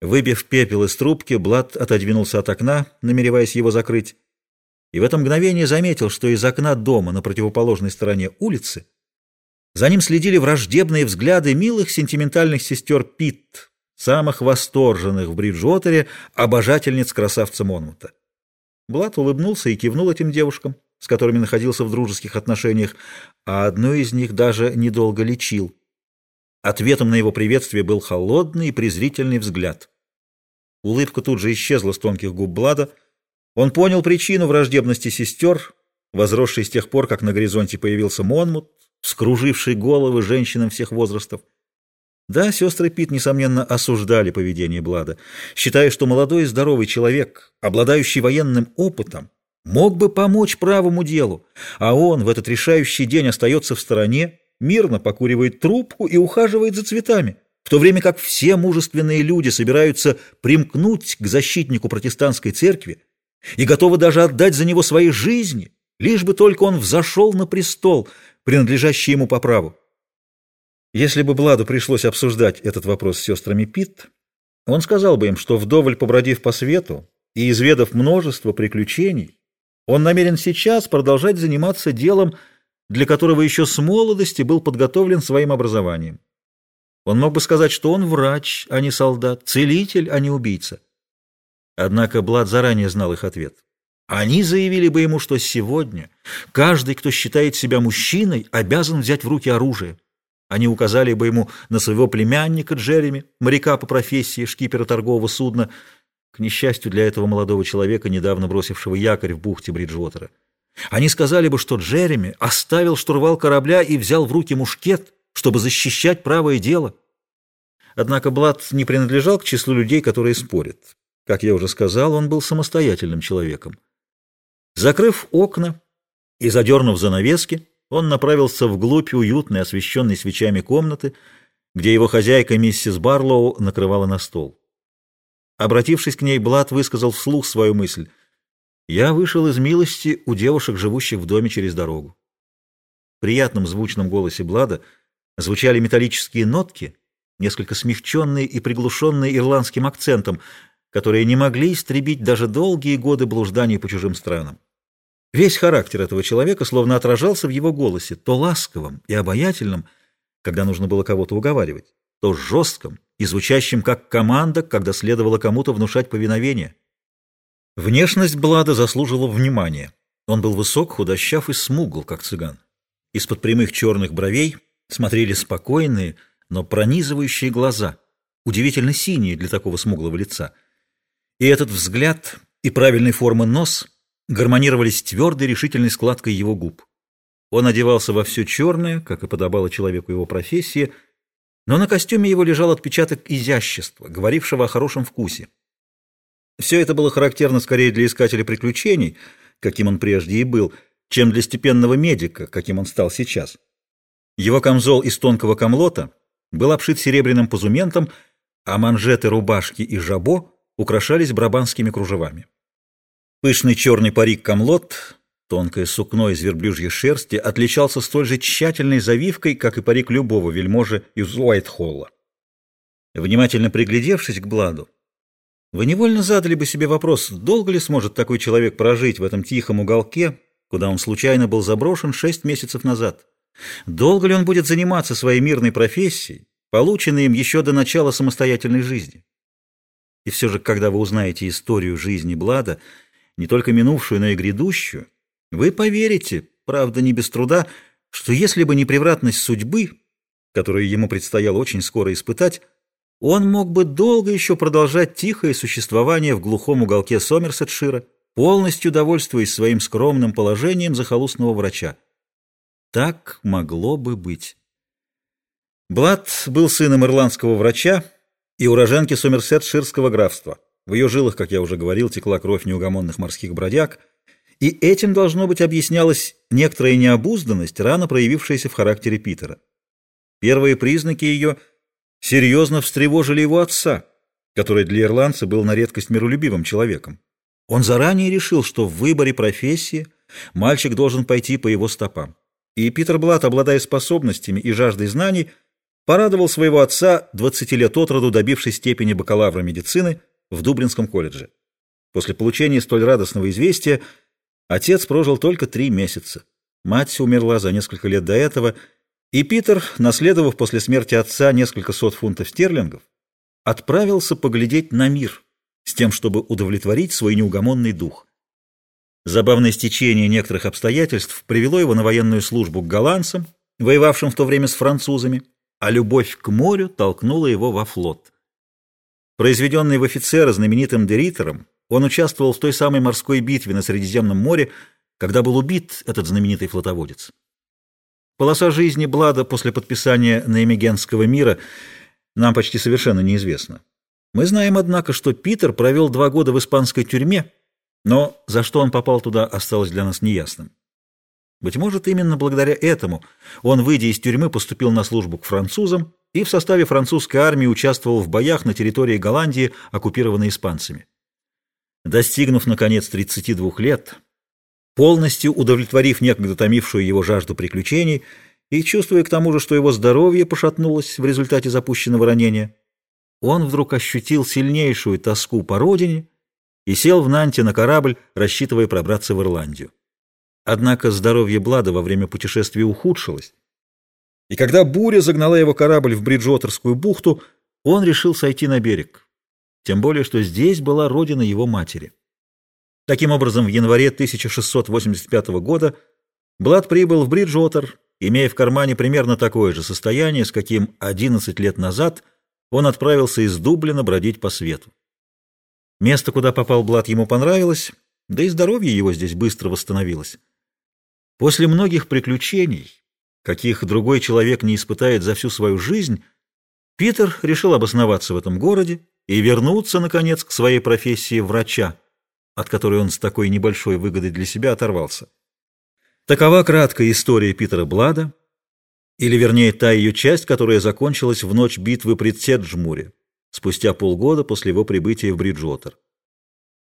Выбив пепел из трубки, Блад отодвинулся от окна, намереваясь его закрыть, и в это мгновение заметил, что из окна дома на противоположной стороне улицы за ним следили враждебные взгляды милых сентиментальных сестер Питт, самых восторженных в Бриджуотере обожательниц красавца Монмута. Блад улыбнулся и кивнул этим девушкам, с которыми находился в дружеских отношениях, а одну из них даже недолго лечил. Ответом на его приветствие был холодный и презрительный взгляд. Улыбка тут же исчезла с тонких губ Блада. Он понял причину враждебности сестер, возросшей с тех пор, как на горизонте появился Монмут, вскруживший головы женщинам всех возрастов. Да, сестры Пит, несомненно, осуждали поведение Блада, считая, что молодой и здоровый человек, обладающий военным опытом, мог бы помочь правому делу, а он в этот решающий день остается в стороне, мирно покуривает трубку и ухаживает за цветами, в то время как все мужественные люди собираются примкнуть к защитнику протестантской церкви и готовы даже отдать за него свои жизни, лишь бы только он взошел на престол, принадлежащий ему по праву. Если бы Бладу пришлось обсуждать этот вопрос с сестрами Питт, он сказал бы им, что вдоволь побродив по свету и изведав множество приключений, он намерен сейчас продолжать заниматься делом, для которого еще с молодости был подготовлен своим образованием. Он мог бы сказать, что он врач, а не солдат, целитель, а не убийца. Однако Блад заранее знал их ответ. Они заявили бы ему, что сегодня каждый, кто считает себя мужчиной, обязан взять в руки оружие. Они указали бы ему на своего племянника Джереми, моряка по профессии, шкипера торгового судна, к несчастью для этого молодого человека, недавно бросившего якорь в бухте Бриджвотера. Они сказали бы, что Джереми оставил штурвал корабля и взял в руки мушкет, чтобы защищать правое дело. Однако Блад не принадлежал к числу людей, которые спорят. Как я уже сказал, он был самостоятельным человеком. Закрыв окна и задернув занавески, он направился вглубь уютной, освещенной свечами комнаты, где его хозяйка миссис Барлоу накрывала на стол. Обратившись к ней, Блад высказал вслух свою мысль — я вышел из милости у девушек, живущих в доме через дорогу. В приятном звучном голосе Блада звучали металлические нотки, несколько смягченные и приглушенные ирландским акцентом, которые не могли истребить даже долгие годы блужданий по чужим странам. Весь характер этого человека словно отражался в его голосе, то ласковым и обаятельным, когда нужно было кого-то уговаривать, то жестким и звучащим как команда, когда следовало кому-то внушать повиновение. Внешность Блада заслужила внимания. Он был высок, худощав и смугл, как цыган. Из-под прямых черных бровей смотрели спокойные, но пронизывающие глаза, удивительно синие для такого смуглого лица. И этот взгляд и правильной формы нос гармонировались с твердой решительной складкой его губ. Он одевался во все черное, как и подобало человеку его профессии, но на костюме его лежал отпечаток изящества, говорившего о хорошем вкусе. Все это было характерно скорее для искателя приключений, каким он прежде и был, чем для степенного медика, каким он стал сейчас. Его камзол из тонкого камлота был обшит серебряным позументом, а манжеты рубашки и жабо украшались брабанскими кружевами. Пышный черный парик камлот, тонкое сукно из верблюжьей шерсти, отличался столь же тщательной завивкой, как и парик любого вельможи из Уайтхолла. Внимательно приглядевшись к Бладу, вы невольно задали бы себе вопрос, долго ли сможет такой человек прожить в этом тихом уголке, куда он случайно был заброшен шесть месяцев назад? Долго ли он будет заниматься своей мирной профессией, полученной им еще до начала самостоятельной жизни? И все же, когда вы узнаете историю жизни Блада, не только минувшую, но и грядущую, вы поверите, правда не без труда, что если бы не превратность судьбы, которую ему предстояло очень скоро испытать, он мог бы долго еще продолжать тихое существование в глухом уголке Сомерсетшира, полностью довольствуясь своим скромным положением захолустного врача. Так могло бы быть. Блад был сыном ирландского врача и уроженки Сомерсетширского графства. В ее жилах, как я уже говорил, текла кровь неугомонных морских бродяг, и этим, должно быть, объяснялась некоторая необузданность, рано проявившаяся в характере Питера. Первые признаки ее – серьезно встревожили его отца, который для ирландца был на редкость миролюбивым человеком. Он заранее решил, что в выборе профессии мальчик должен пойти по его стопам. И Питер Блат, обладая способностями и жаждой знаний, порадовал своего отца, 20 лет от роду добившись степени бакалавра медицины в Дублинском колледже. После получения столь радостного известия отец прожил только три месяца. Мать умерла за несколько лет до этого, и Питер, наследовав после смерти отца несколько сот фунтов стерлингов, отправился поглядеть на мир с тем, чтобы удовлетворить свой неугомонный дух. Забавное стечение некоторых обстоятельств привело его на военную службу к голландцам, воевавшим в то время с французами, а любовь к морю толкнула его во флот. Произведенный в офицера знаменитым Деритером, он участвовал в той самой морской битве на Средиземном море, когда был убит этот знаменитый флотоводец. Полоса жизни Блада после подписания Неймегенского мира нам почти совершенно неизвестна. Мы знаем, однако, что Питер провел два года в испанской тюрьме, но за что он попал туда, осталось для нас неясным. Быть может, именно благодаря этому он, выйдя из тюрьмы, поступил на службу к французам и в составе французской армии участвовал в боях на территории Голландии, оккупированной испанцами. Достигнув, наконец, 32 лет, полностью удовлетворив некогда томившую его жажду приключений и чувствуя к тому же, что его здоровье пошатнулось в результате запущенного ранения, он вдруг ощутил сильнейшую тоску по родине и сел в Нанте на корабль, рассчитывая пробраться в Ирландию. Однако здоровье Блада во время путешествия ухудшилось, и когда буря загнала его корабль в Бриджотерскую бухту, он решил сойти на берег, тем более что здесь была родина его матери. Таким образом, в январе 1685 года Блад прибыл в Бриджотер, имея в кармане примерно такое же состояние, с каким 11 лет назад он отправился из Дублина бродить по свету. Место, куда попал Блад, ему понравилось, да и здоровье его здесь быстро восстановилось. После многих приключений, каких другой человек не испытает за всю свою жизнь, Питер решил обосноваться в этом городе и вернуться, наконец, к своей профессии врача, от которой он с такой небольшой выгодой для себя оторвался. Такова краткая история Питера Блада, или, вернее, та ее часть, которая закончилась в ночь битвы при Цеджмуре, спустя полгода после его прибытия в Бриджотер.